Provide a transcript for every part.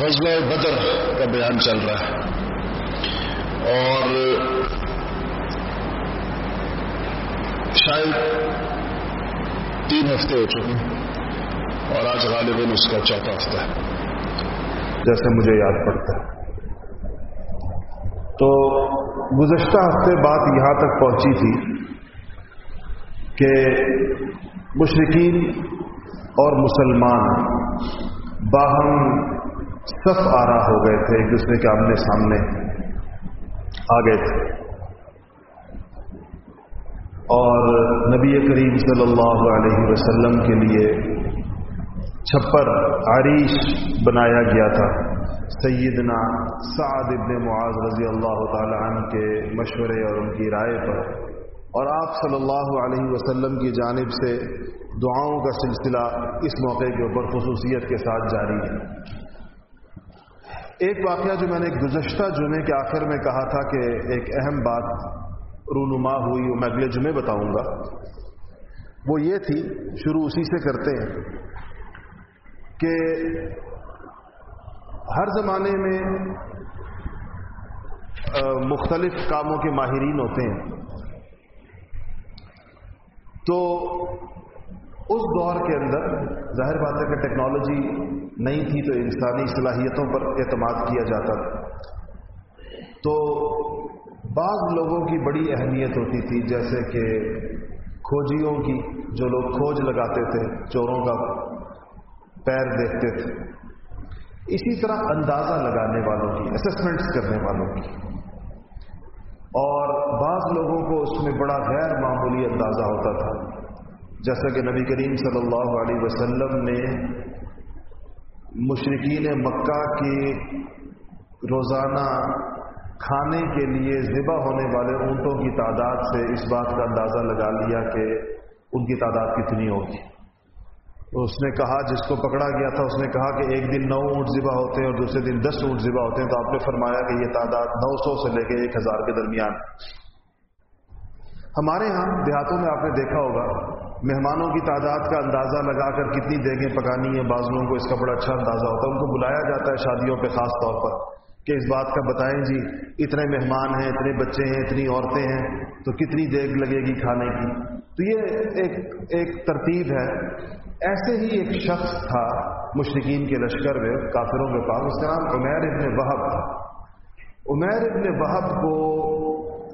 غزل بدر کا بیان چل رہا ہے۔ اور شاید تین ہفتے ہو چکے ہیں۔ اور آج غالباً اس کا چوتھا ہفتہ ہے۔ جیسے مجھے یاد پڑتا ہے۔ تو گزشتہ ہفتے بات یہاں تک پہنچی تھی کہ مشرقین اور مسلمان باہم صف آرا ہو گئے تھے، ایک دوسرے کے آمنے سامنے آ گئے تھے۔ اور نبی کریم صلی اللہ علیہ وسلم کے لیے چھپر عریش بنایا گیا تھا۔ سیدنا سعد ابن معاذ رضی اللہ تعالی عنہ کے مشورے اور ان کی رائے پر۔ اور آپ صلی اللہ علیہ وسلم کی جانب سے دعاؤں کا سلسلہ اس موقع کے اوپر خصوصیت کے ساتھ جاری ہے۔ ایک واقعہ جو میں نے گزشتہ جمعے کے آخر میں کہا تھا کہ ایک اہم بات رونما ہوئی، وہ میں اگلے جمعے بتاؤں گا۔ وہ یہ تھی، شروع اسی سے کرتے ہیں کہ ہر زمانے میں مختلف کاموں کے ماہرین ہوتے ہیں۔ تو اس دور کے اندر ظاہر بات ہے کہ ٹیکنالوجی نہیں تھی تو انسانی صلاحیتوں پر اعتماد کیا جاتا تھا۔ تو بعض لوگوں کی بڑی اہمیت ہوتی تھی، جیسے کہ کھوجیوں کی، جو لوگ کھوج لگاتے تھے، چوروں کا پیر دیکھتے تھے۔ اسی طرح اندازہ لگانے والوں کی اسسمنٹس کرنے والوں کی۔ اور بعض لوگوں کو اس میں بڑا غیر معمولی اندازہ ہوتا تھا۔ جیسا کہ نبی کریم صلی اللہ علیہ وسلم نے مشرقین مکہ کے روزانہ کھانے کے لیے ذبح ہونے والے اونٹوں کی تعداد سے اس بات کا اندازہ لگا لیا کہ ان کی تعداد کتنی ہوگی۔ تو اس نے کہا، جس کو پکڑا گیا تھا، اس نے کہا کہ ایک دن نو اونٹ ذبح ہوتے ہیں اور دوسرے دن دس اونٹ ذبح ہوتے ہیں۔ تو آپ نے فرمایا کہ یہ تعداد نو سو سے لے کے ایک ہزار کے درمیان۔ ہمارے ہاں دیہاتوں میں آپ نے دیکھا ہوگا مہمانوں کی تعداد کا اندازہ لگا کر کتنی دیگیں پکانی ہے بعض لوگوں کو اس کا بڑا اچھا اندازہ ہوتا ہے۔ ان کو بلایا جاتا ہے شادیوں پہ، خاص طور پر کہ اس بات کا بتائیں جی اتنے مہمان ہیں، اتنے بچے ہیں، اتنی عورتیں ہیں، تو کتنی دیگ لگے گی کھانے کی؟ تو یہ ایک ایک ترتیب ہے۔ ایسے ہی ایک شخص تھا مشرقین کے لشکر میں، کافروں کے پاس اس کا نام عمیر ابن وہب تھا۔ عمیر ابن وہب کو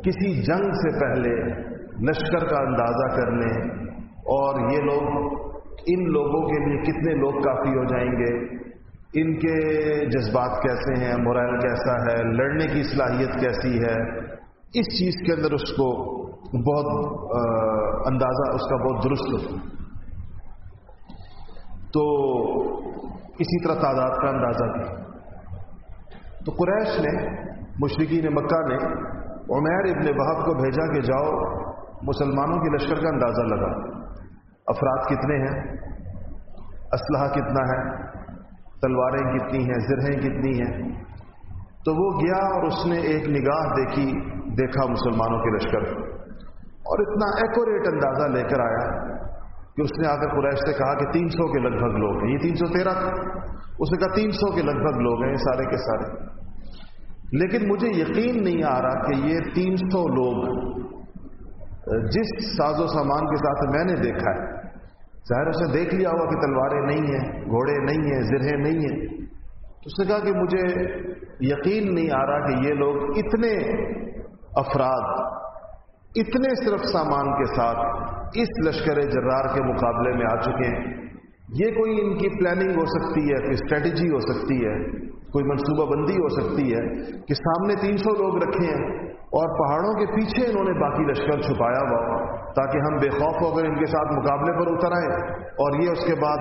کسی جنگ سے پہلے لشکر کا اندازہ کرنے اور یہ لوگ ان لوگوں کے لیے کتنے لوگ کافی ہو جائیں گے؟ ان کے جذبات کیسے ہیں؟ مرائل کیسا ہے؟ لڑنے کی صلاحیت کیسی ہے؟ اس چیز کے اندر اس کو بہت اندازہ، اس کا بہت درست ہو تو اسی طرح تعداد کا اندازہ بھی۔ تو قریش نے، مشرقین مکہ نے عمیر ابن بہب کو بھیجا کہ جاؤ، مسلمانوں کی لشکر کا اندازہ لگا افراد کتنے ہیں؟ اسلحہ کتنا ہے؟ تلواریں کتنی ہیں؟ زرہیں کتنی ہیں؟ تو وہ گیا اور اس نے ایک نگاہ دیکھی، دیکھا مسلمانوں کے لشکر۔ اور اتنا ایکوریٹ اندازہ لے کر آیا کہ اس نے آ کر قریش سے کہا کہ تین سو کے لگ بھگ لوگ ہیں۔ یہ تین سو تیرہ اس نے کہا تین سو کے لگ بھگ لوگ ہیں، یہ سارے کے سارے۔ لیکن مجھے یقین نہیں آ رہا کہ یہ تین سو لوگ جس ساز و سامان کے ساتھ میں نے دیکھا ہے، ظاہر اس نے دیکھ لیا ہوا کہ تلواریں نہیں ہیں، گھوڑے نہیں ہیں، زرہیں نہیں ہیں۔ تو اس نے کہا کہ مجھے یقین نہیں آ رہا کہ یہ لوگ اتنے افراد، اتنے صرف سامان کے ساتھ اس لشکر جرار کے مقابلے میں آ چکے ہیں۔ یہ کوئی ان کی پلاننگ ہو سکتی ہے، کوئی اسٹریٹجی ہو سکتی ہے، کوئی منصوبہ بندی ہو سکتی ہے کہ سامنے تین سو لوگ رکھے ہیں۔ اور پہاڑوں کے پیچھے انہوں نے باقی لشکر چھپایا ہوا، تاکہ ہم بے خوف ہو کر ان کے ساتھ مقابلے پر اتر آئیں۔ اور یہ اس کے بعد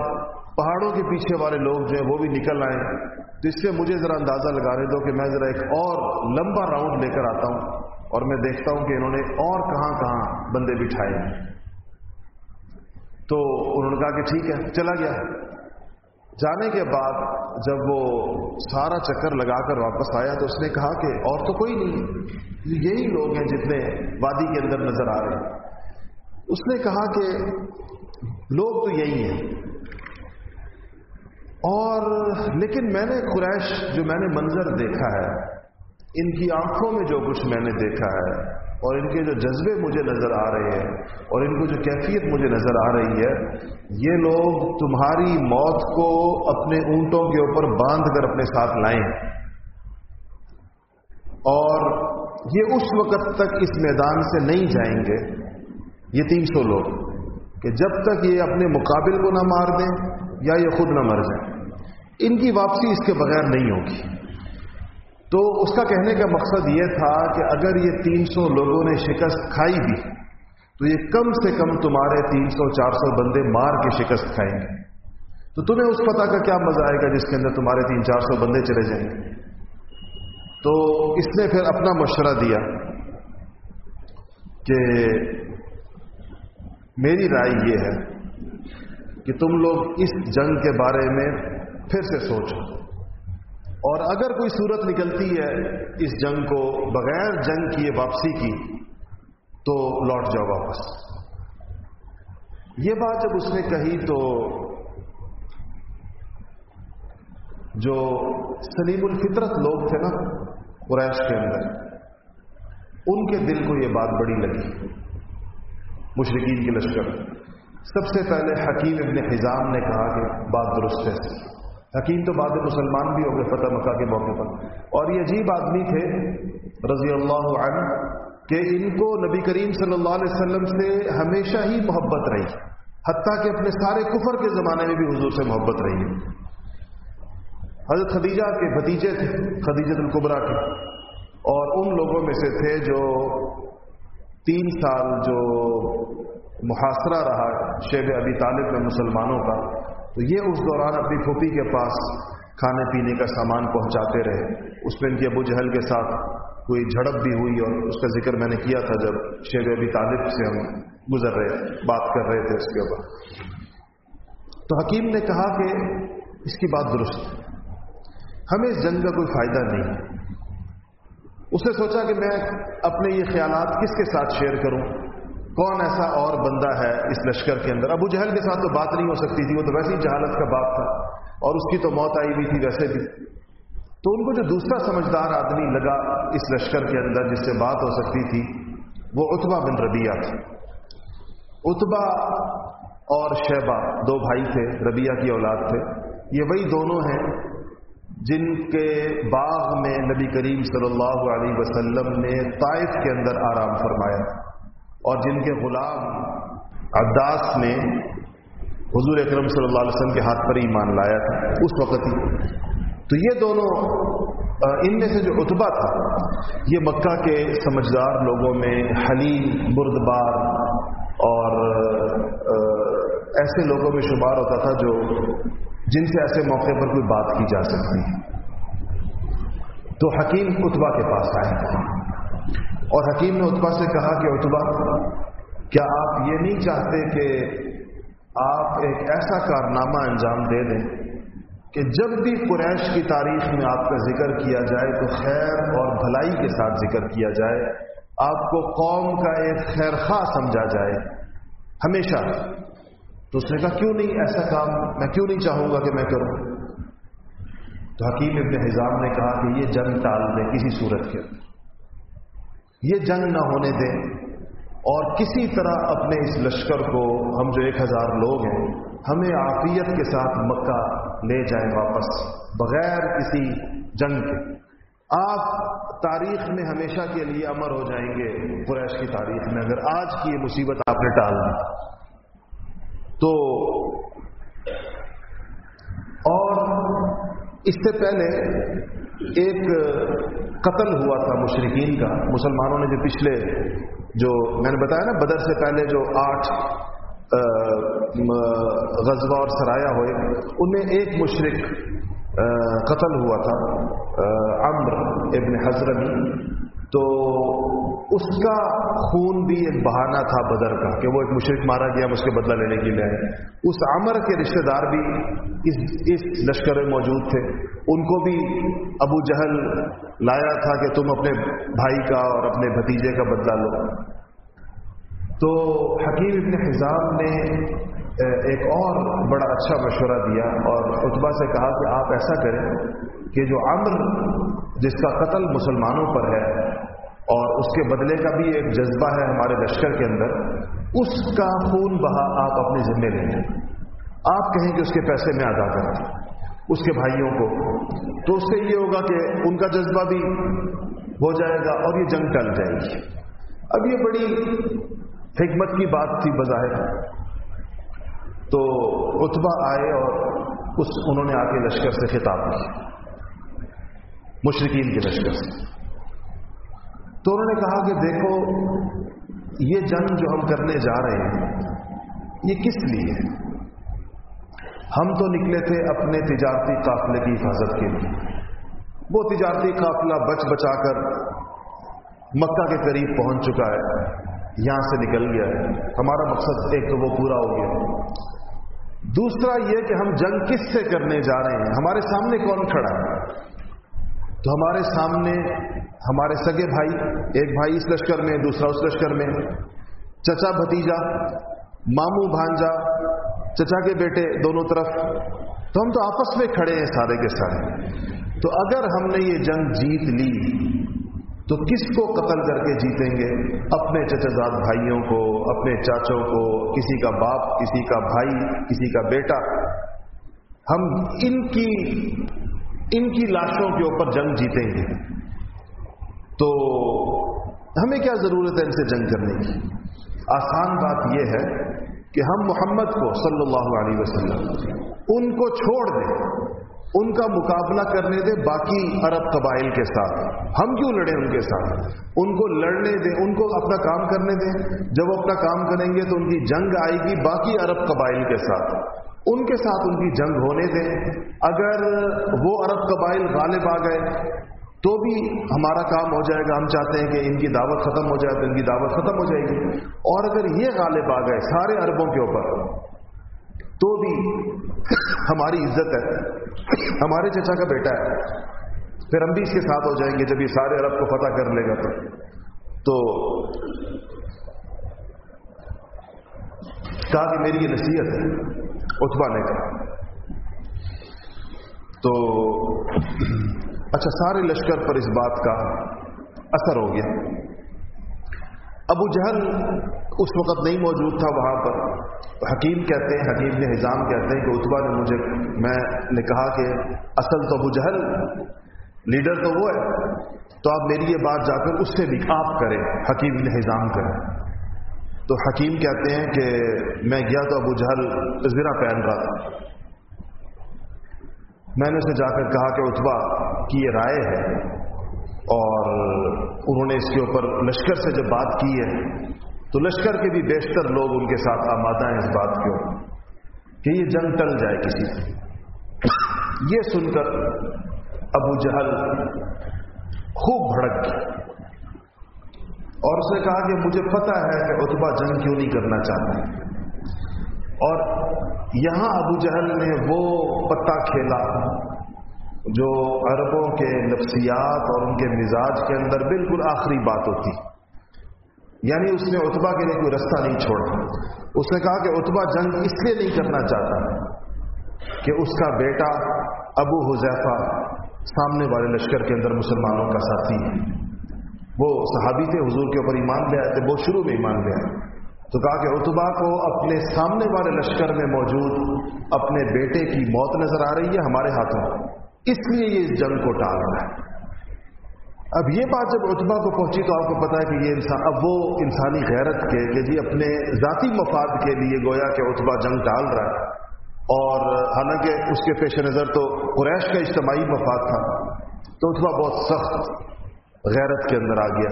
پہاڑوں کے پیچھے والے لوگ جو ہیں وہ بھی نکل آئیں۔ تو اس سے مجھے ذرا اندازہ لگانے دو کہ میں ذرا ایک اور لمبا راؤنڈ لے کر آتا ہوں اور میں دیکھتا ہوں کہ انہوں نے اور کہاں کہاں بندے بٹھائے تو انہوں نے کہا کہ ٹھیک ہے، چلا گیا۔ جانے کے بعد جب وہ سارا چکر لگا کر واپس آیا تو اس نے کہا کہ اور تو کوئی نہیں یہی لوگ ہیں جتنے وادی کے اندر نظر آ رہے ہیں۔ اس نے کہا کہ لوگ تو یہی ہیں۔ اور لیکن میں نے قریش جو میں نے منظر دیکھا ہے، ان کی آنکھوں میں جو کچھ میں نے دیکھا ہے اور ان کے جو جذبے مجھے نظر آ رہے ہیں اور ان کو جو کیفیت مجھے نظر آ رہی ہے، یہ لوگ تمہاری موت کو اپنے اونٹوں کے اوپر باندھ کر اپنے ساتھ لائیں۔ اور یہ اس وقت تک اس میدان سے نہیں جائیں گے۔ یہ تین سو لوگ کہ جب تک یہ اپنے مقابل کو نہ مار دیں یا یہ خود نہ مر جائیں۔ ان کی واپسی اس کے بغیر نہیں ہوگی۔ تو اس کا کہنے کا مقصد یہ تھا کہ اگر یہ تین سو لوگوں نے شکست کھائی بھی، تو یہ کم سے کم تمہارے تین سو، چار سو بندے مار کے شکست کھائیں گے۔ تو تمہیں اس پتہ کا کیا مزہ آئے گا جس کے اندر تمہارے تین چار سو بندے چلے جائیں گے۔ تو اس نے پھر اپنا مشورہ دیا کہ میری رائے یہ ہے کہ تم لوگ اس جنگ کے بارے میں پھر سے سوچو۔ اور اگر کوئی صورت نکلتی ہے اس جنگ کو بغیر جنگ کی واپسی کی، تو لوٹ جاؤ واپس۔ یہ بات جب اس نے کہی تو جو سلیم الفطرت لوگ تھے نا قریش کے اندر، ان کے دل کو یہ بات بڑی لگی۔ مشرقین کے لشکر۔ سب سے پہلے حکیم ابن حزام نے کہا کہ بات درست ہے۔ حکیم تو بعد مسلمان بھی ہو گئے فتح مکہ کے موقع پر۔ اور یہ عجیب آدمی تھے، رضی اللہ عنہ، کہ ان کو نبی کریم صلی اللہ علیہ وسلم سے ہمیشہ ہی محبت رہی۔ حتیٰ کہ اپنے سارے کفر کے زمانے میں بھی حضور سے محبت رہی۔ ہے حضرت خدیجہ کے بھتیجے تھے خدیجت القبرا کے۔ اور ان لوگوں میں سے تھے جو تین سال جو محاصرہ رہا شیب ابی طالب میں مسلمانوں کا۔ تو یہ اس دوران اپنی پھوپھی کے پاس کھانے پینے کا سامان پہنچاتے رہے۔ اس میں ان کے ابو جہل کے ساتھ کوئی جھڑپ بھی ہوئی اور اس کا ذکر میں نے کیا تھا جب شیر ابی طالب سے ہم گزر رہے بات کر رہے تھے اس کے اوپر۔ تو حکیم نے کہا کہ اس کی بات درست ہے۔ ہمیں اس جنگ کا کوئی فائدہ نہیں۔ اس نے سوچا کہ میں اپنے یہ خیالات کس کے ساتھ شیئر کروں؟ کون ایسا اور بندہ ہے اس لشکر کے اندر؟ ابو جہل کے ساتھ تو بات نہیں ہو سکتی تھی، وہ تو ویسے ہی جہالت کا باپ تھا اور اس کی تو موت آئی ہوئی تھی ویسے بھی۔ تو ان کو جو دوسرا سمجھدار آدمی لگا اس لشکر کے اندر جس سے بات ہو سکتی تھی، وہ اتبا بن ربیہ تھا۔ اتبا اور شیبہ دو بھائی تھے ربیہ کی اولاد تھے۔ یہ وہی دونوں ہیں جن کے باغ میں نبی کریم صلی اللہ علیہ وسلم نے طائف کے اندر آرام فرمایا۔ اور جن کے غلام عداس نے حضور اکرم صلی اللہ علیہ وسلم کے ہاتھ پر ایمان لایا تھا، اس وقت ہی۔ تو یہ دونوں ان میں سے جو اتبا تھا، یہ مکہ کے سمجھدار لوگوں میں حلیم، بردبار اور ایسے لوگوں میں شمار ہوتا تھا جو، جن سے ایسے موقع پر کوئی بات کی جا سکتی۔ تو حکیم اتبا کے پاس آئے۔ اور حکیم نے اتبا سے کہا کہ اتبا کیا آپ یہ نہیں چاہتے کہ آپ ایک ایسا کارنامہ انجام دے دیں کہ جب بھی قریش کی تاریخ میں آپ کا ذکر کیا جائے تو خیر اور بھلائی کے ساتھ ذکر کیا جائے، آپ کو قوم کا ایک خیر خواہ سمجھا جائے۔ ہمیشہ۔ تو اس نے کہا، کیوں نہیں ایسا کام؟ میں کیوں نہیں چاہوں گا کہ میں کروں؟ تو حکیم ابن حزام نے کہا کہ یہ جنگ ٹال دیں کسی صورت کے اندر۔ یہ جنگ نہ ہونے دیں۔ اور کسی طرح اپنے اس لشکر کو، ہم جو ایک ہزار لوگ ہیں، ہمیں عافیت کے ساتھ مکہ لے جائیں واپس، بغیر کسی جنگ کے۔ آپ تاریخ میں ہمیشہ کے لیے امر ہو جائیں گے، قریش کی تاریخ میں، اگر آج کی یہ مصیبت آپ نے ٹال دی۔ تو اور اس سے پہلے ایک قتل ہوا تھا مشرقین کا، مسلمانوں نے جو پچھلے جو میں نے بتایا نا، بدر سے پہلے جو آٹھ غزوہ اور سرایا ہوئے، ان میں ایک مشرق قتل ہوا تھا امر ابن حضرمی۔ تو اس کا خون بھی ایک بہانہ تھا بدر کا کہ وہ ایک مشرق مارا گیا اس کے بدلہ لینے کے لیے۔ آئے اس عمر کے رشتہ دار بھی اس اس لشکر میں موجود تھے۔ ان کو بھی ابو جہل لایا تھا کہ تم اپنے بھائی کا اور اپنے بھتیجے کا بدلہ لو۔ تو حکیم ابن حزام نے ایک اور بڑا اچھا مشورہ دیا اور اتبا سے کہا کہ آپ ایسا کریں کہ جو امر جس کا قتل مسلمانوں پر ہے اور اس کے بدلے کا بھی ایک جذبہ ہے ہمارے لشکر کے اندر، اس کا خون بہا آپ اپنے ذمے لیں۔ گے آپ کہیں کہ اس کے پیسے میں ادا کریں اس کے بھائیوں کو۔ تو اس سے یہ ہوگا کہ ان کا جذبہ بھی ہو جائے گا اور یہ جنگ ٹل جائے گی۔ اب یہ بڑی حکمت کی بات تھی بظاہر۔ تو اتبا آئے اور اس، انہوں نے آ کے لشکر سے خطاب کیا۔ مشرقین کے لشکر سے۔ تو انہوں نے کہا کہ دیکھو، یہ جنگ جو ہم کرنے جا رہے ہیں، یہ کس لیے ہم تو نکلے تھے اپنے تجارتی قافلے کی حفاظت کے لیے۔ وہ تجارتی قافلہ بچ بچا کر مکہ کے قریب پہنچ چکا ہے، یہاں سے نکل گیا ہے۔ ہمارا مقصد ایک تو وہ پورا ہو گیا۔ دوسرا یہ کہ ہم جنگ کس سے کرنے جا رہے ہیں؟ ہمارے سامنے کون کھڑا ہے؟ تو ہمارے سامنے ہمارے سگے بھائی، ایک بھائی اس لشکر میں، دوسرا اس لشکر میں۔ چچا بھتیجا، ماموں بھانجا، چچا کے بیٹے دونوں طرف۔ تو ہم تو آپس میں کھڑے ہیں سارے کے سارے۔ تو اگر ہم نے یہ جنگ جیت لی، تو کس کو قتل کر کے جیتیں گے؟ اپنے چچزاد بھائیوں کو، اپنے چاچوں کو، کسی کا باپ، کسی کا بھائی، کسی کا بیٹا۔ ہم ان کی ان کی لاشوں کے اوپر جنگ جیتیں گے۔ تو ہمیں کیا ضرورت ہے ان سے جنگ کرنے کی؟ آسان بات یہ ہے کہ ہم محمد کو صلی اللہ علیہ وسلم ان کو چھوڑ دیں، ان کا مقابلہ کرنے دیں باقی عرب قبائل کے ساتھ۔ ہم کیوں لڑیں ان کے ساتھ؟ ان کو لڑنے دیں، ان کو اپنا کام کرنے دیں۔ جب وہ اپنا کام کریں گے تو ان کی جنگ آئے گی باقی عرب قبائل کے ساتھ۔ ان کے ساتھ ان کی جنگ ہونے دیں۔ اگر وہ عرب قبائل غالب آ گئے تو بھی ہمارا کام ہو جائے گا۔ ہم چاہتے ہیں کہ ان کی دعوت ختم ہو جائے تو ان کی دعوت ختم ہو جائے گی۔ اور اگر یہ غالب آ گئے سارے عربوں کے اوپر، تو بھی ہماری عزت ہے۔ ہمارے چچا کا بیٹا ہے۔ پھر ہم بھی اس کے ساتھ ہو جائیں گے۔ جب یہ سارے عرب کو فتح کر لے گا تو۔ تو کہا کہ میری یہ نصیحت ہے۔ اتبا نے کہا تو اچھا سارے لشکر پر اس بات کا اثر ہو گیا۔ ابو جہل اس وقت نہیں موجود تھا وہاں پر۔ حکیم کہتے ہیں، حکیم نے نظام کہتے ہیں کہ اتبا نے مجھے، میں نے کہا کہ اصل تو ابو جہل لیڈر تو وہ ہے۔ تو آپ میری یہ بات جا کر اس سے بھی آپ کریں، حکیم نے نظام کریں۔ تو حکیم کہتے ہیں کہ میں گیا تو ابو جہل زرا پہن رہا تھا۔ میں نے اسے جا کر کہا کہ اتبا کی یہ رائے ہے؟ اور انہوں نے اس کے اوپر لشکر سے جب بات کی ہے، تو لشکر کے بھی بیشتر لوگ ان کے ساتھ آمادہ ہیں اس بات کے کہ یہ جنگ ٹل جائے کسی سے۔ یہ سن کر ابو جہل خوب بھڑک گیا۔ اور اس نے کہا کہ مجھے پتا ہے کہ اتبا جنگ کیوں نہیں کرنا چاہتا اور یہاں ابو جہل نے وہ پتا کھیلا جو عربوں کے نفسیات اور ان کے مزاج کے اندر بالکل آخری بات ہوتی۔ یعنی اس نے اتبا کے لیے کوئی رستہ نہیں چھوڑا۔ اس نے کہا کہ اتبا جنگ اس لیے نہیں کرنا چاہتا کہ اس کا بیٹا ابو حذیفہ سامنے والے لشکر کے اندر مسلمانوں کا ساتھی ہے۔ وہ صحابی تھے، حضور کے اوپر ایمان لے آئے تھے وہ شروع میں ایمان لے آئے۔ تو کہا کہ اتبا کو اپنے سامنے والے لشکر میں موجود اپنے بیٹے کی موت نظر آ رہی ہے، ہمارے ہاتھوں۔ اس لیے یہ اس جنگ کو ٹال رہا ہے۔ اب یہ بات جب اتبا کو پہنچی تو آپ کو پتا ہے کہ یہ انسان، اب وہ انسانی غیرت کے، کہ جی اپنے ذاتی مفاد کے لیے گویا کہ اتبا جنگ ٹال رہا ہے۔ اور حالانکہ اس کے پیش نظر تو قریش کا اجتماعی مفاد تھا۔ تو اتبا بہت سخت غیرت کے اندر آ گیا۔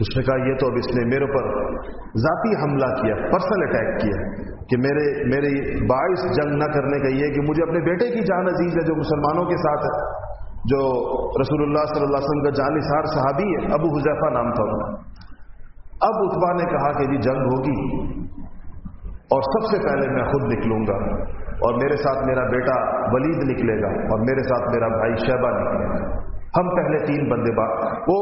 اس نے کہا، یہ تو اب اس نے میرے پر ذاتی حملہ کیا پرسنل اٹیک کیا کہ میرے میرے باعث جنگ نہ کرنے کا یہ کہ مجھے اپنے بیٹے کی جان عزیز ہے جو مسلمانوں کے ساتھ ہے، جو رسول اللہ صلی اللہ علیہ وسلم کا جان نثار صحابی ہے، ابو حذیفہ نام تھا اب اتبا نے کہا کہ جی جنگ ہوگی اور سب سے پہلے میں خود نکلوں گا اور میرے ساتھ میرا بیٹا ولید نکلے گا اور میرے ساتھ میرا بھائی شہبہ نکلے گا۔ ہم پہلے تین بندے بات وہ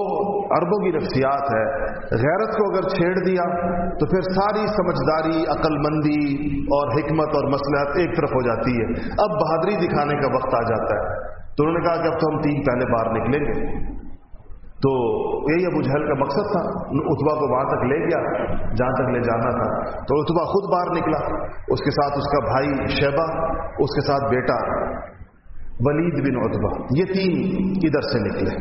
اربوں کی نفسیات ہے، غیرت کو اگر چھیڑ دیا تو پھر ساری سمجھداری عقل مندی اور حکمت اور مسلحت ایک طرف ہو جاتی ہے۔ اب بہادری دکھانے کا وقت آ جاتا ہے۔ تو انہوں نے کہا کہ اب تو ہم تین پہلے باہر نکلیں گے۔ تو یہی ابو جہل کا مقصد تھا۔ اتبا کو وہاں تک لے گیا، جہاں تک لے جانا تھا۔ تو اتبا خود باہر نکلا۔ اس کے ساتھ اس کا بھائی شیبہ، اس کے ساتھ بیٹا۔ ولید بن اتبا یہ تین ادھر سے نکلے۔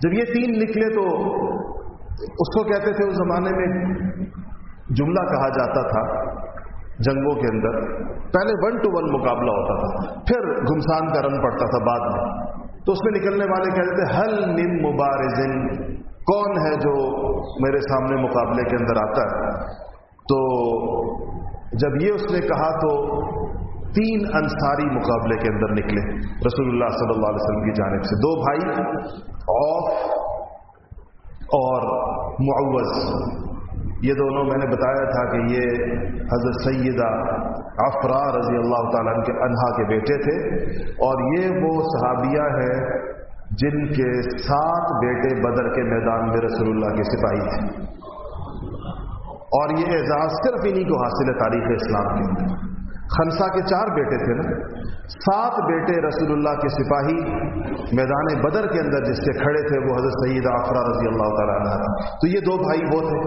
جب یہ تین نکلے تو اس کو کہتے تھے، اس زمانے میں جملہ کہا جاتا تھا جنگوں کے اندر، پہلے ون ٹو ون مقابلہ ہوتا تھا، پھر گمسان کا رن پڑتا تھا بعد میں۔ تو اس میں نکلنے والے کہتے تھے حل من مبارزن، کون ہے جو میرے سامنے مقابلے کے اندر آتا ہے؟ تو جب یہ اس نے کہا تو تین انصاری مقابلے کے اندر نکلے۔ رسول اللہ صلی اللہ علیہ وسلم کی جانب سے۔ دو بھائی اوف اور معوض یہ دونوں میں نے بتایا تھا کہ یہ حضرت سیدہ افرا رضی اللہ تعالیٰ کے انہا کے بیٹے تھے۔ اور یہ وہ صحابیہ ہے جن کے سات بیٹے بدر کے میدان میں رسول اللہ کے سپاہی تھے۔ اور یہ اعزاز صرف انہی کو حاصل ہے تاریخ اسلام کے اندر۔ خنسا کے چار بیٹے تھے نا؟ سات بیٹے رسول اللہ کے سپاہی میدان بدر کے اندر جس سے کھڑے تھے وہ حضرت سعید آفرا رضی اللہ تعالیٰ عنہ تو یہ دو بھائی وہ تھے۔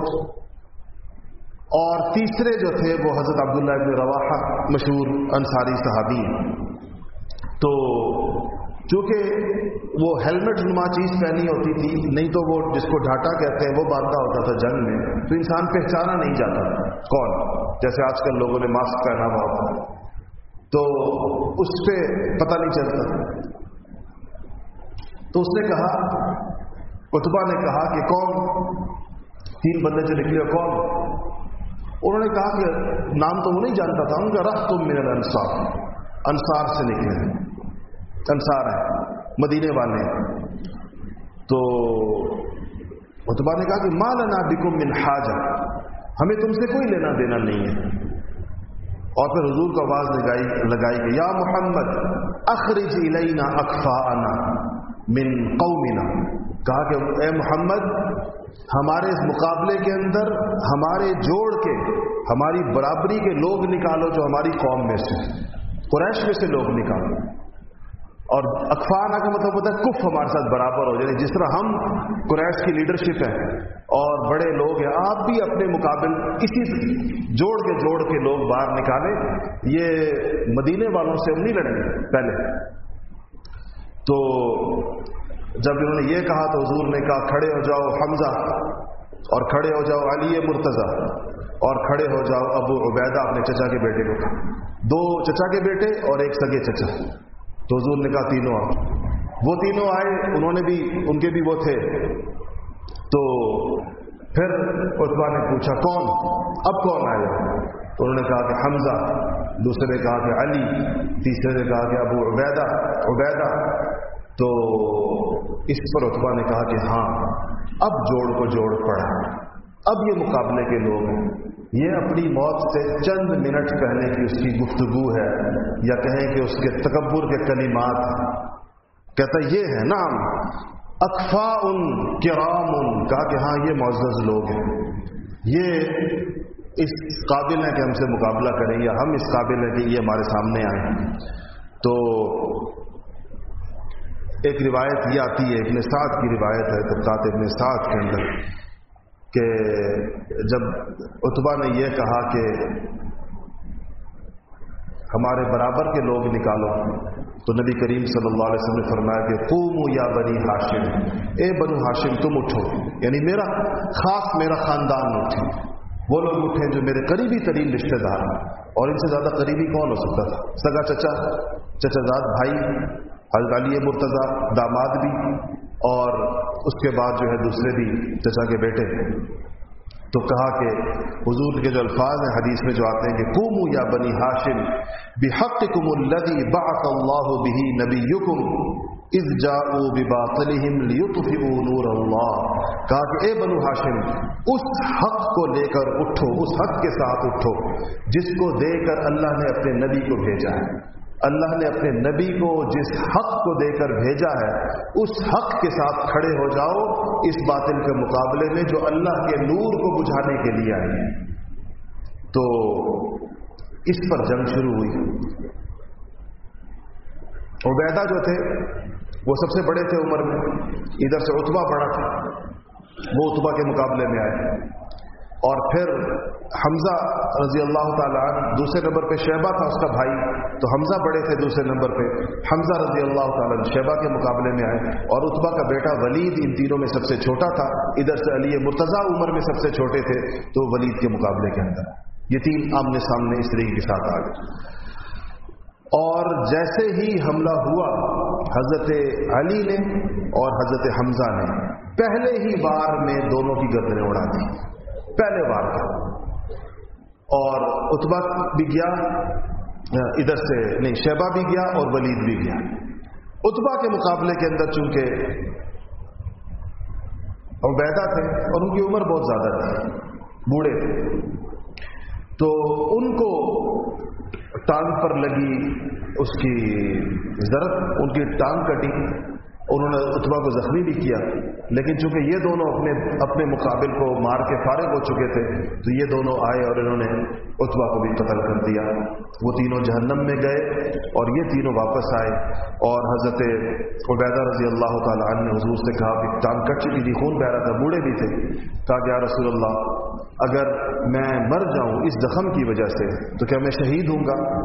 اور تیسرے جو تھے وہ حضرت عبداللہ ابن رواحہ مشہور انصاری صحابی۔ تو چونکہ وہ ہیلمٹ نما چیز پہنی ہوتی تھی، نہیں تو وہ جس کو ڈھاٹا کہتے ہیں، وہ باندھا ہوتا تھا جنگ میں، تو انسان پہچانا نہیں جاتا کون، جیسے آج کل لوگوں نے ماسک پہنا ہوا ہوتا تو اس پہ پتہ نہیں چلتا۔ تو اس نے کہا اتبا نے کہا کہ کون؟ تین بندے جو نکلے، کون؟ انہوں نے کہا کہ نام تو وہ نہیں جانتا تھا، ان کا رخ تم میرے انصار انصار سے نکلے۔ انصار ہے مدینے والے تو اتبا نے کہا کہ مالنا بکم من حاجہ، ہمیں تم سے کوئی لینا دینا نہیں ہے۔ اور پھر حضور کو آواز لگائی لگائی کہ یا محمد، اخرج الینا اخفاءنا من قومنا۔ کہا کہ اے محمد، ہمارے اس مقابلے کے اندر، ہمارے جوڑ کے، ہماری برابری کے لوگ نکالو جو ہماری قوم میں سے قریش میں سے لوگ نکالو۔ اور اخفانہ کا مطلب ہوتا ہے کف ہمارے ساتھ برابر ہو جائے جس طرح ہم قریش کی لیڈرشپ ہیں اور بڑے لوگ ہیں، آپ بھی اپنے مقابل اسی جوڑ کے جوڑ کے لوگ باہر نکالیں، یہ مدینے والوں سے ہم نہیں لڑیں گے پہلے۔ تو جب انہوں نے یہ کہا تو حضور نے کہا، کھڑے ہو جاؤ حمزہ اور کھڑے ہو جاؤ علی مرتضی اور کھڑے ہو جاؤ ابو عبیدہ اپنے چچا کے بیٹے کو۔ کہا دو چچا کے بیٹے اور ایک سگے چچا۔ تو حضور نے کہا تینوں آؤ وہ تینوں آئے، انہوں نے بھی، ان کے بھی وہ تھے۔ تو پھر اتبا نے پوچھا، کون؟ اب کون آئے تو انہوں نے کہا کہ حمزہ۔ دوسرے نے کہا کہ علی۔ تیسرے نے کہا کہ ابو عبیدہ۔ عبیدہ۔ تو اس پر اتبا نے کہا کہ ہاں اب جوڑ کو جوڑ پڑا اب یہ مقابلے کے لوگ ہیں۔ یہ اپنی موت سے چند منٹ پہلے کی اس کی گفتگو ہے یا کہیں کہ اس کے تکبر کے کلمات کہتا یہ ہے نام اکفا ان کرام ان کہا کہ ہاں یہ معزز لوگ ہیں۔ یہ اس قابل ہے کہ ہم سے مقابلہ کریں یا ہم اس قابل ہیں کہ یہ ہمارے سامنے آئیں۔ تو ایک روایت یہ آتی ہے، ابن سعد کی روایت ہے طبقات ابن سعد کے اندر۔ کہ جب اتبا نے یہ کہا کہ ہمارے برابر کے لوگ نکالو، تو نبی کریم صلی اللہ علیہ وسلم نے فرمایا کہ قوم یا بنی ہاشم، اے بنو ہاشم، تم اٹھو۔ یعنی میرا خاص میرا خاندان اٹھے۔ وہ لوگ اٹھے جو میرے قریبی ترین رشتے دار ہیں۔ اور ان سے زیادہ قریبی کون ہو سکتا تھا؟ سگا چچا چچا زاد بھائی، حضرت علی مرتضی، داماد بھی۔ اور اس کے بعد جو ہے دوسرے بھی چچا کے بیٹے تو کہا کہ حضور کے جو الفاظ ہیں حدیث میں جو آتے ہیں کہ کم یا بنی ہاشم بحق کم الدی باط اللہ بہی نبی یقم از جا نور اللہ۔ کہا کہ اے بنو ہاشم، اس حق کو لے کر اٹھو، اس حق کے ساتھ اٹھو، جس کو دے کر اللہ نے اپنے نبی کو بھیجا ہے۔ اللہ نے اپنے نبی کو جس حق کو دے کر بھیجا ہے، اس حق کے ساتھ کھڑے ہو جاؤ اس باطل کے مقابلے میں جو اللہ کے نور کو بجھانے کے لیے آئی ہے تو اس پر جنگ شروع ہوئی۔ عبیدہ جو تھے، وہ سب سے بڑے تھے عمر میں۔ ادھر سے اتبا بڑا تھا، وہ اتبا کے مقابلے میں آئے۔ اور پھر حمزہ رضی اللہ تعالیٰ دوسرے نمبر پہ شہبہ تھا اس کا بھائی، تو حمزہ بڑے تھے دوسرے نمبر پہ۔ حمزہ رضی اللہ تعالیٰ شہبہ کے مقابلے میں آئے اور اتبا کا بیٹا ولید ان تینوں میں سب سے چھوٹا تھا۔ ادھر سے علی مرتضی عمر میں سب سے چھوٹے تھے، تو ولید کے مقابلے کے اندر۔ یہ تین آمنے سامنے اس طریقے کے ساتھ آ گئے۔ اور جیسے ہی حملہ ہوا، حضرت علی نے اور حضرت حمزہ نے پہلے ہی بار میں دونوں کی گردنیں اڑا دی۔ پہلے بار کا اور اتبا بھی گیا، ادھر سے نہیں، شہبہ بھی گیا اور ولید بھی گیا۔ اتبا کے مقابلے کے اندر چونکہ عبیدہ تھے اور ان کی عمر بہت زیادہ تھی، بوڑھے تھے۔ تو ان کو ٹانگ پر لگی، اس کی ضرورت، ان کی ٹانگ کٹی۔ انہوں نے اتبا کو زخمی بھی کیا۔ لیکن چونکہ یہ دونوں اپنے اپنے مقابل کو مار کے فارغ ہو چکے تھے، تو یہ دونوں آئے اور انہوں نے اتبا کو بھی قتل کر دیا۔ وہ تینوں جہنم میں گئے اور یہ تینوں واپس آئے۔ اور حضرت عبیدہ رضی اللہ تعالیٰ عنہ نے حضور سے کہا کہ ٹانگ کٹ چکی تھی، خون بہ رہا تھا، بوڑھے بھی تھے۔ کہا کہ یا رسول اللہ، اگر میں مر جاؤں اس زخم کی وجہ سے، تو کیا میں شہید ہوں گا؟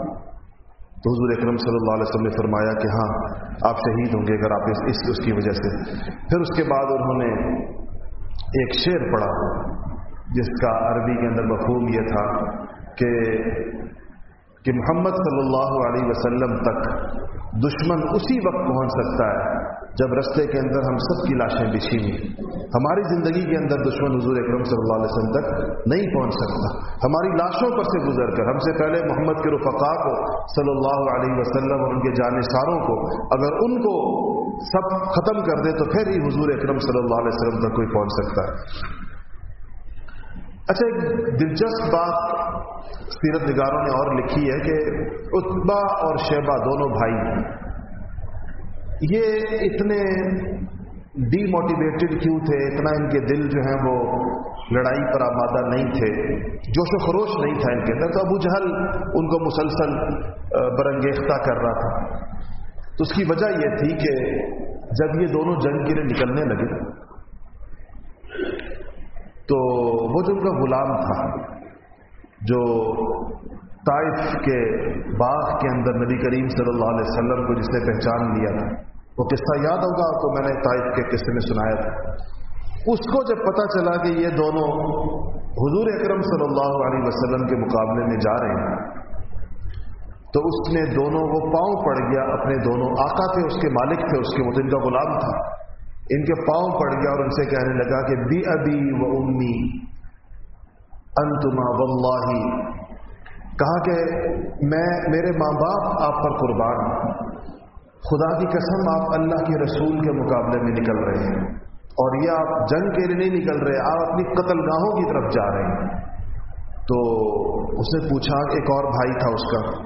تو حضور اکرم صلی اللہ علیہ وسلم نے فرمایا کہ ہاں آپ شہید ہوں گے اگر آپ اس اس کی وجہ سے۔ پھر اس کے بعد انہوں نے ایک شعر پڑھا، جس کا عربی کے اندر مفہوم یہ تھا کہ کہ محمد صلی اللہ علیہ وسلم تک دشمن اسی وقت پہنچ سکتا ہے جب رستے کے اندر ہم سب کی لاشیں بچھی ہوئی ہماری زندگی کے اندر دشمن حضور اکرم صلی اللہ علیہ وسلم تک نہیں پہنچ سکتا۔ ہماری لاشوں پر سے گزر کر، ہم سے پہلے محمد کے رفقا کو صلی اللہ علیہ وسلم اور ان کے جانے ساروں کو اگر ان کو سب ختم کر دے تو پھر ہی حضور اکرم صلی اللہ علیہ وسلم تک کوئی پہنچ سکتا ہے۔ اچھا ایک دلچسپ بات سیرت نگاروں نے اور لکھی ہے کہ اتبا اور شیبہ دونوں بھائی یہ اتنے ڈی موٹیویٹڈ کیوں تھے؟ اتنا ان کے دل جو ہیں وہ لڑائی پر آمادہ نہیں تھے۔ جوش و خروش نہیں تھا ان کے اندر۔ تو ابو جہل ان کو مسلسل برنگیختہ کر رہا تھا۔ تو اس کی وجہ یہ تھی کہ جب یہ دونوں جنگ کے لیے نکلنے لگے تو وہ جو ان کا غلام تھا، جو طائف کے باغ کے اندر نبی کریم صلی اللہ علیہ وسلم کو جس نے پہچان لیا تھا، وہ قصہ یاد ہوگا تو میں نے طائف کے قصے میں سنایا تھا۔ اس کو جب پتا چلا کہ یہ دونوں حضور اکرم صلی اللہ علیہ وسلم کے مقابلے میں جا رہے ہیں، تو اس نے دونوں وہ پاؤں پڑ گیا اپنے دونوں آقا تھے، اس کے مالک تھے، اس کے وہ ان کا غلام تھا۔ ان کے پاؤں پڑ گیا اور ان سے کہنے لگا کہ بی ابی و امی انتما واللہ۔ کہا کہ میں، میرے ماں باپ آپ پر قربان خدا کی قسم آپ اللہ کے رسول کے مقابلے میں نکل رہے ہیں۔ اور یہ آپ جنگ کے لیے نہیں نکل رہے، آپ اپنی قتل گاہوں کی طرف جا رہے ہیں۔ تو اس نے پوچھا، ایک اور بھائی تھا اس کا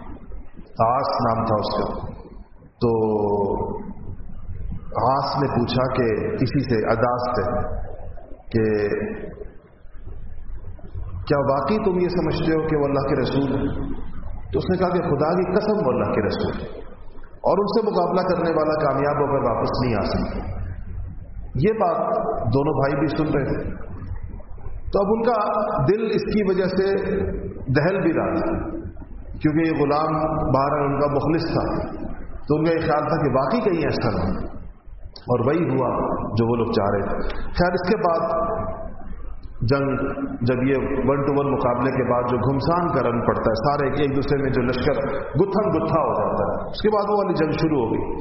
آس نام تھا اس کا۔ تو آس نے پوچھا کہ کسی سے اداس سے کہ کیا واقعی تم یہ سمجھتے ہو کہ وہ اللہ کے رسول تو اس نے کہا کہ خدا کی قسم وہ اللہ کے رسول اور ان سے مقابلہ کرنے والا کامیاب ہو کر واپس نہیں آ سکتا۔ یہ بات دونوں بھائی بھی سن رہے تھے۔ تو اب ان کا دل اس کی وجہ سے دہل بھی رہا تھا۔ کیونکہ یہ غلام باہر ان کا مخلص تھا۔ تو ان کا یہ خیال تھا کہ واقعی کہیں ایسا نہ اور وہی ہوا جو وہ لوگ چاہ رہے تھے۔ خیر، اس کے بعد جنگ، جب یہ ون ٹو ون مقابلے کے بعد جو گھمسان کا رنگ پڑتا ہے، سارے ایک دوسرے میں جو لشکر گتھم گتھا ہو جاتا ہے۔ اس کے بعد وہ والی جنگ شروع ہو گئی۔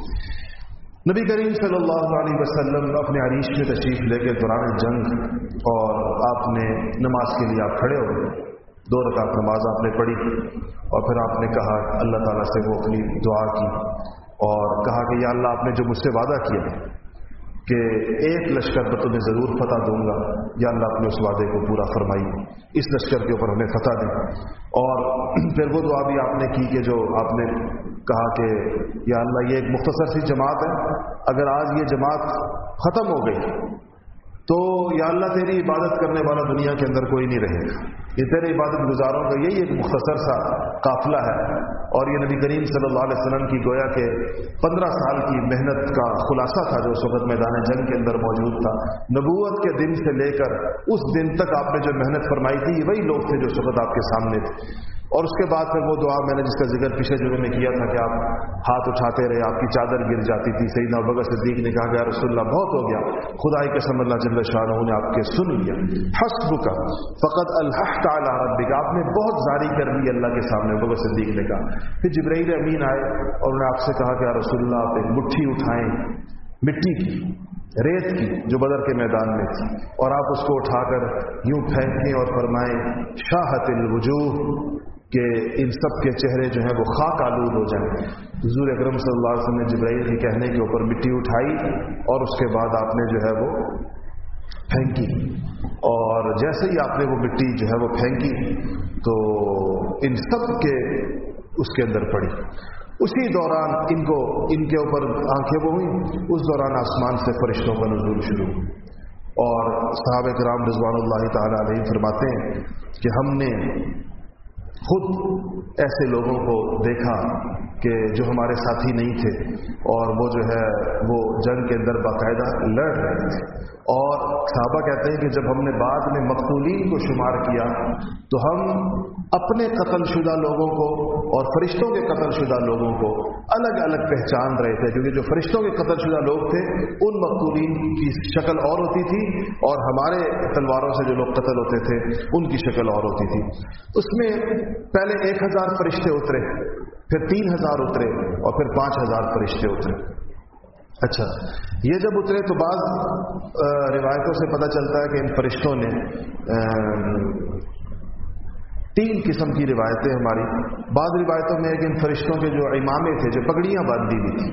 نبی کریم صلی اللہ علیہ وسلم اپنے عریش میں تشریف لے کے دوران جنگ اور آپ نے نماز کے لیے آپ کھڑے ہو گئے۔ دو رکعت نماز آپ نے پڑھی اور پھر آپ نے کہا، اللہ تعالیٰ سے وہ اپنی دعا کی۔ اور کہا کہ یا اللہ آپ نے جو مجھ سے وعدہ کیا کہ ایک لشکر پر تمہیں ضرور فتح دوں گا، یا اللہ اپنے اس وعدے کو پورا فرمائی اس لشکر کے اوپر ہمیں فتح دیں۔ اور پھر وہ دعا بھی آپ نے کی کہ جو آپ نے کہا کہ یا اللہ یہ ایک مختصر سی جماعت ہے، اگر آج یہ جماعت ختم ہو گئی تو یا اللہ تیری عبادت کرنے والا دنیا کے اندر کوئی نہیں رہے گا۔ یہ تیرے عبادت گزاروں کا یہی ایک مختصر سا قافلہ ہے۔ اور یہ نبی کریم صلی اللہ علیہ وسلم کی گویا کہ پندرہ سال کی محنت کا خلاصہ تھا جو اس وقت میدان جنگ کے اندر موجود تھا۔ نبوت کے دن سے لے کر اس دن تک آپ نے جو محنت فرمائی تھی وہی لوگ تھے جو اس وقت آپ کے سامنے تھے۔ اور اس کے بعد پھر وہ دعا میں نے جس کا ذکر پچھلے جمعے میں کیا تھا کہ آپ ہاتھ اٹھاتے رہے، آپ کی چادر گر جاتی تھی، سیدنا بغیر صدیق نے کہا کہ رسول اللہ، بہت ہو گیا۔ خدائی قسم اللہ جل شاہ نے آپ کے سن لیا۔ حسب کا فقط اللہ تعالیٰ ربک۔ آپ نے بہت زاری کر دی اللہ کے سامنے بغیر صدیق نے کہا۔ پھر جبرائیل امین آئے اور انہوں نے آپ سے کہا کہ رسول اللہ، آپ ایک مٹھی اٹھائیں۔ مٹی کی، ریت کی جو بدر کے میدان میں تھی۔ اور آپ اس کو اٹھا کر یوں پھینکیں اور فرمائیں، شاہت الوجوہ۔ کہ ان سب کے چہرے جو ہیں وہ خاک آلود ہو جائیں۔ حضور اکرم صلی اللہ علیہ وسلم نے جبرائیل کے کہنے کے اوپر مٹی اٹھائی اور اس کے بعد آپ نے جو ہے وہ پھینکی۔ اور جیسے ہی آپ نے وہ مٹی جو ہے وہ پھینکی تو ان سب کے اس کے اندر پڑی۔ اسی دوران ان کو، ان کے اوپر آنکھیں وہ ہوئی اس دوران آسمان سے فرشتوں کا نزول شروع۔ اور صحابہ کرام رضوان اللہ تعالی علیہ فرماتے ہیں کہ ہم نے خود ایسے لوگوں کو دیکھا کہ جو ہمارے ساتھی نہیں تھے اور وہ جو ہے وہ جنگ کے اندر باقاعدہ لڑ رہے تھے۔ اور صحابہ کہتے ہیں کہ جب ہم نے بعد میں مقتولین کو شمار کیا تو ہم اپنے قتل شدہ لوگوں کو اور فرشتوں کے قتل شدہ لوگوں کو الگ الگ پہچان رہے تھے، کیونکہ جو فرشتوں کے قتل شدہ لوگ تھے، ان مقتولین کی شکل اور ہوتی تھی اور ہمارے تلواروں سے جو لوگ قتل ہوتے تھے، ان کی شکل اور ہوتی تھی۔ اس میں پہلے ایک ہزار فرشتے اترے۔ پھر تین ہزار اترے اور پھر پانچ ہزار فرشتے اترے۔ اچھا یہ جب اترے تو بعض روایتوں سے پتہ چلتا ہے کہ ان فرشتوں نے تین قسم کی روایتیں ہماری۔ بعض روایتوں میں ان فرشتوں کے جو امامے تھے، جو پگڑیاں باندھی ہوئی تھی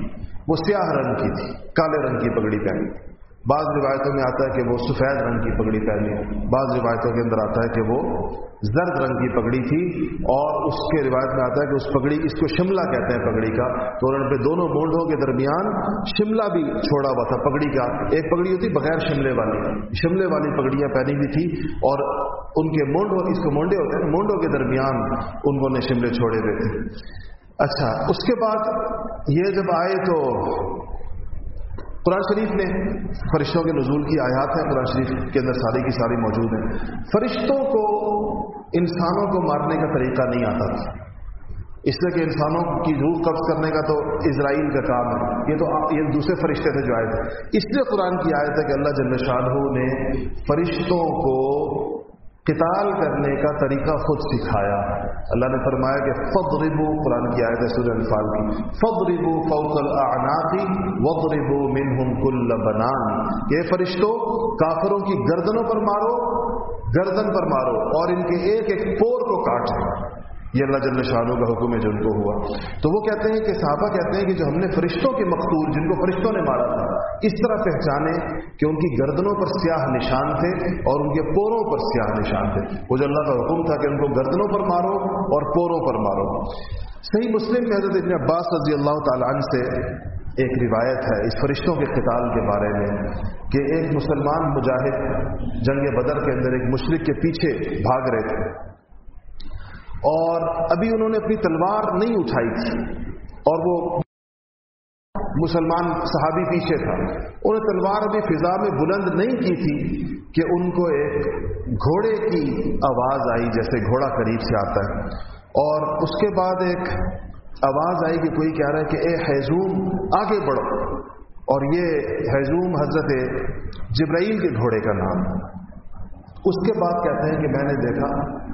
وہ سیاہ رنگ کی تھی، کالے رنگ کی پگڑی پہنی۔ بعض روایتوں میں آتا ہے کہ وہ سفید رنگ کی پگڑی پہنی بعض روایتوں کے اندر آتا ہے کہ وہ زرد رنگ کی پگڑی تھی اور اس کے روایت میں آتا ہے کہ اس پگڑی اس کو شملہ کہتے ہیں پگڑی کا۔ تو انہوں نے دونوں مونڈوں کے درمیان شملہ بھی چھوڑا ہوا تھا پگڑی کا۔ ایک پگڑی ہوتی بغیر شملے والی۔ شملے والی پگڑیاں پہنی ہوئی تھی اور ان کے مونڈوں، اس کو مونڈے ہوتے ہیں مونڈوں کے درمیان انہوں نے شملے چھوڑے ہوئے تھے۔ اچھا اس کے بعد یہ جب آئے تو قرآن شریف نے فرشتوں کے نزول کی آیات ہیں، قرآن شریف کے اندر ساری کی ساری موجود ہیں۔ فرشتوں کو، انسانوں کو مارنے کا طریقہ نہیں آتا تھا۔ اس لیے کہ انسانوں کی روح قبض کرنے کا تو اسرائیل کا کام ہے۔ یہ تو یہ دوسرے فرشتے تھے جو آئے تھے۔ اس لیے قرآن کی آیت ہے کہ اللہ جل شاہ نے فرشتوں کو قتال کرنے کا طریقہ خود سکھایا۔ اللہ نے فرمایا کہ فضربو، قرآن کی آیت سورہ الفال کی، فضربو ربو الاعناقی وضربو ربو منہم کل بنان۔ یہ فرشتوں کافروں کی گردنوں پر مارو، گردن پر مارو اور ان کے ایک ایک پور کو کاٹو۔ یہ اللہ جل شاہوں کا حکم ہے جو ان کو ہوا۔ تو وہ کہتے ہیں کہ صحابہ کہتے ہیں کہ جو ہم نے فرشتوں کے مقتول، جن کو فرشتوں نے مارا تھا، اس طرح پہچانے کہ ان کی گردنوں پر سیاہ نشان تھے اور ان کے پوروں پر سیاہ نشان تھے۔ وہ جو اللہ کا حکم تھا کہ ان کو گردنوں پر مارو اور پوروں پر مارو۔ صحیح مسلم میں حضرت ابن عباس رضی اللہ تعالیٰ عنہ سے ایک روایت ہے اس فرشتوں کے قتال کے بارے میں کہ ایک مسلمان مجاہد جنگ بدر کے اندر ایک مشرق کے پیچھے بھاگ رہے تھے۔ اور ابھی انہوں نے اپنی تلوار نہیں اٹھائی تھی اور وہ مسلمان صحابی پیچھے تھا۔ انہوں نے تلوار ابھی فضا میں بلند نہیں کی تھی کہ ان کو ایک گھوڑے کی آواز آئی جیسے گھوڑا قریب سے آتا ہے۔ اور اس کے بعد ایک آواز آئی کہ کوئی کہہ رہا ہے کہ اے حیزوم، آگے بڑھو۔ اور یہ حیزوم حضرت جبرائیل کے گھوڑے کا نام۔ اس کے بعد کہتے ہیں کہ میں نے دیکھا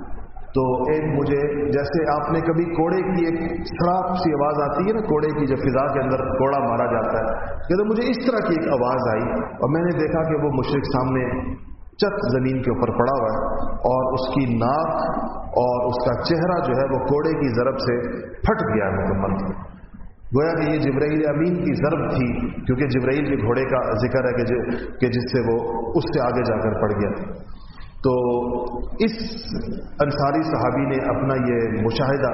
تو ایک مجھے جیسے آپ نے کبھی کوڑے کی ایک خراب سی آواز آتی ہے نا، کوڑے کی جو فضا کے اندر کوڑا مارا جاتا ہے۔ کہ تو مجھے اس طرح کی ایک آواز آئی اور میں نے دیکھا کہ وہ مشرق سامنے چت زمین کے اوپر پڑا ہوا ہے اور اس کی ناک اور اس کا چہرہ جو ہے وہ کوڑے کی ضرب سے پھٹ گیا ہے مکمل۔ گویا کہ یہ جبرائیل امین کی ضرب تھی، کیونکہ جبرائیل کے گھوڑے کا ذکر ہے کہ جس سے وہ اس سے آگے جا کر پڑ گیا۔ تو اس انصاری صحابی نے اپنا یہ مشاہدہ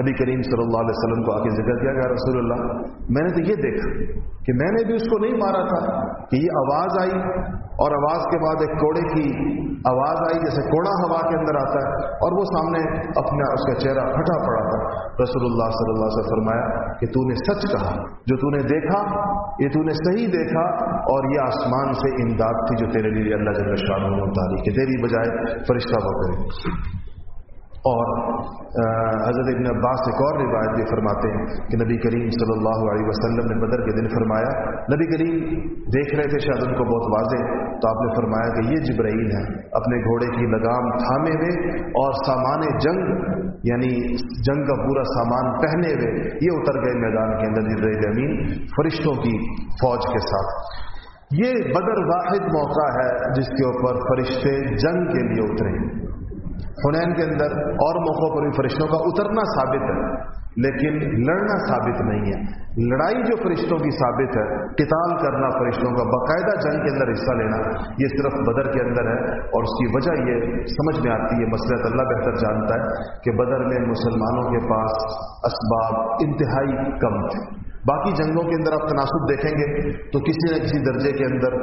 نبی کریم صلی اللہ علیہ وسلم کو آ کے ذکر کیا کہ رسول اللہ، میں نے تو یہ دیکھا کہ میں نے بھی اس کو نہیں مارا تھا کہ یہ آواز آئی اور آواز کے بعد ایک کوڑے کی آواز آئی، جیسے کوڑا ہوا کے اندر آتا ہے، اور وہ سامنے اپنا اس کا چہرہ پھٹا پڑا تھا۔ رسول اللہ صلی اللہ علیہ وسلم فرمایا کہ تو نے سچ کہا، جو تو نے دیکھا، یہ تو نے صحیح دیکھا، اور یہ آسمان سے امداد تھی جو تیرے لیے اللہ جل شاہ تاریخ کہ تیری بجائے فرشتہ کرے۔ اور حضرت ابن عباس ایک اور روایت بھی فرماتے ہیں کہ نبی کریم صلی اللہ علیہ وسلم نے بدر کے دن فرمایا، نبی کریم دیکھ رہے تھے شاید ان کو بہت واضح، تو آپ نے فرمایا کہ یہ جبرائیل ہے اپنے گھوڑے کی لگام تھامے ہوئے اور سامان جنگ یعنی جنگ کا پورا سامان پہنے ہوئے یہ اتر گئے میدان کے اندر جبرائیل امین فرشتوں کی فوج کے ساتھ۔ یہ بدر واحد موقع ہے جس کے اوپر فرشتے جنگ کے لیے اترے۔ حنین کے اندر اور موقعوں پر بھی فرشتوں کا اترنا ثابت ہے، لیکن لڑنا ثابت نہیں ہے۔ لڑائی جو فرشتوں کی ثابت ہے، قتال کرنا فرشتوں کا باقاعدہ جنگ کے اندر حصہ لینا، یہ صرف بدر کے اندر ہے۔ اور اس کی وجہ یہ سمجھ میں آتی ہے، مسئلہ اللہ بہتر جانتا ہے کہ بدر میں مسلمانوں کے پاس اسباب انتہائی کم تھے۔ باقی جنگوں کے اندر آپ تناسب دیکھیں گے تو کسی نہ کسی درجے کے اندر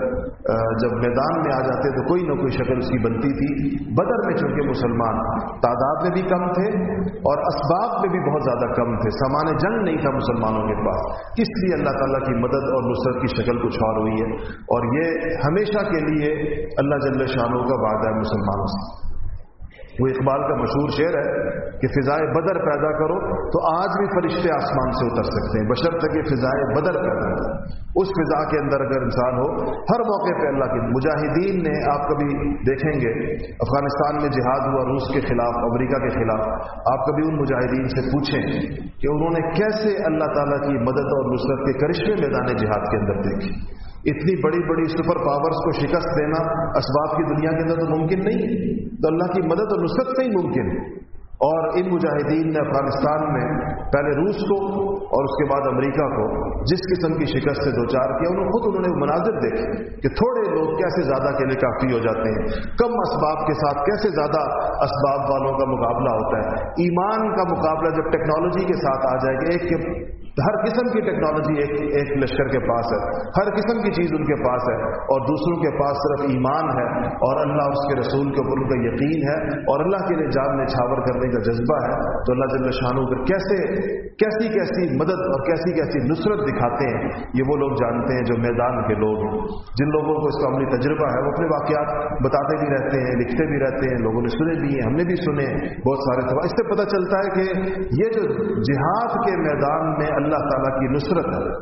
جب میدان میں آ جاتے تو کوئی نہ کوئی شکل اس کی بنتی تھی۔ بدر میں چونکہ مسلمان تعداد میں بھی کم تھے اور اسباب میں بھی بہت زیادہ کم تھے، سامان جنگ نہیں تھا مسلمانوں کے پاس۔ اس لیے اللہ تعالیٰ کی مدد اور نصرت کی شکل کچھ اور ہوئی ہے۔ اور یہ ہمیشہ کے لیے اللہ جل شاہوں کا وعدہ ہے مسلمانوں سے۔ وہ اقبال کا مشہور شعر ہے کہ فضائے بدر پیدا کرو تو آج بھی فرشتے آسمان سے اتر سکتے ہیں۔ بشر تک یہ فضائے بدر پیدا کرو۔ اس فضا کے اندر اگر انسان ہو، ہر موقع پہ اللہ کے مجاہدین نے آپ کبھی دیکھیں گے، افغانستان میں جہاد ہوا، روس کے خلاف، امریکہ کے خلاف، آپ کبھی ان مجاہدین سے پوچھیں کہ انہوں نے کیسے اللہ تعالیٰ کی مدد اور نصرت کے کرشمے میدان جہاد کے اندر دیکھے اتنی بڑی بڑی سپر پاورز کو شکست دینا اسباب کی دنیا کے اندر تو ممکن نہیں، تو اللہ کی مدد اور نصرت نہیں ممکن۔ اور ان مجاہدین نے افغانستان میں پہلے روس کو اور اس کے بعد امریکہ کو جس قسم کی شکست سے دو چار کیا، انہوں خود انہوں نے مناظر دیکھے کہ تھوڑے لوگ کیسے زیادہ کے لیے کافی ہو جاتے ہیں، کم اسباب کے ساتھ کیسے زیادہ اسباب والوں کا مقابلہ ہوتا ہے۔ ایمان کا مقابلہ جب ٹیکنالوجی کے ساتھ آ جائے گا، ایک کے ہر قسم کی ٹیکنالوجی ایک ایک لشکر کے پاس ہے، ہر قسم کی چیز ان کے پاس ہے، اور دوسروں کے پاس صرف ایمان ہے، اور اللہ اس کے رسول کے اوپر ان کا یقین ہے، اور اللہ کے لیے جان میں چھاور کرنے کا جذبہ ہے۔ تو اللہ جل شاہ پھر کیسے کیسی کیسی مدد اور کیسی کیسی نصرت دکھاتے ہیں، یہ وہ لوگ جانتے ہیں جو میدان کے لوگ ہیں۔ جن لوگوں کو اس کا عملی تجربہ ہے، وہ اپنے واقعات بتاتے بھی رہتے ہیں، لکھتے بھی رہتے ہیں، لوگوں نے سنے بھی ہیں، ہم نے بھی سنے بہت سارے اس سے پتہ چلتا ہے کہ یہ جو جہاد کے میدان میں اللہ تعالیٰ کی نصرت ہے،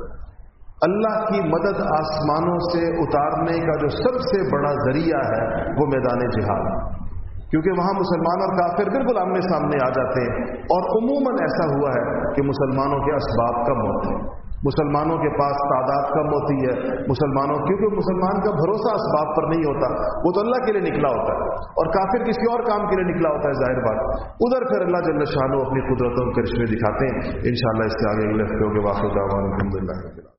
اللہ کی مدد آسمانوں سے اتارنے کا جو سب سے بڑا ذریعہ ہے، وہ میدان جہاد کیونکہ وہاں مسلمان اور کافر بالکل آمنے سامنے آ جاتے ہیں۔ اور عموماً ایسا ہوا ہے کہ مسلمانوں کے اسباب کم ہوتے ہیں۔ مسلمانوں کے پاس تعداد کم ہوتی ہے۔ مسلمانوں، کیونکہ مسلمان کا بھروسہ اسباب پر نہیں ہوتا، وہ تو اللہ کے لیے نکلا ہوتا ہے اور کافر کسی اور کام کے لیے نکلا ہوتا ہے، ظاہر بات۔ ادھر پھر اللہ جل شاہ اپنی قدرتوں کے رشتے دکھاتے ہیں۔ ان شاء اللہ اس سے آگے لگتے ہوگے۔ واقع الحمد للہ